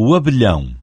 o abelhão.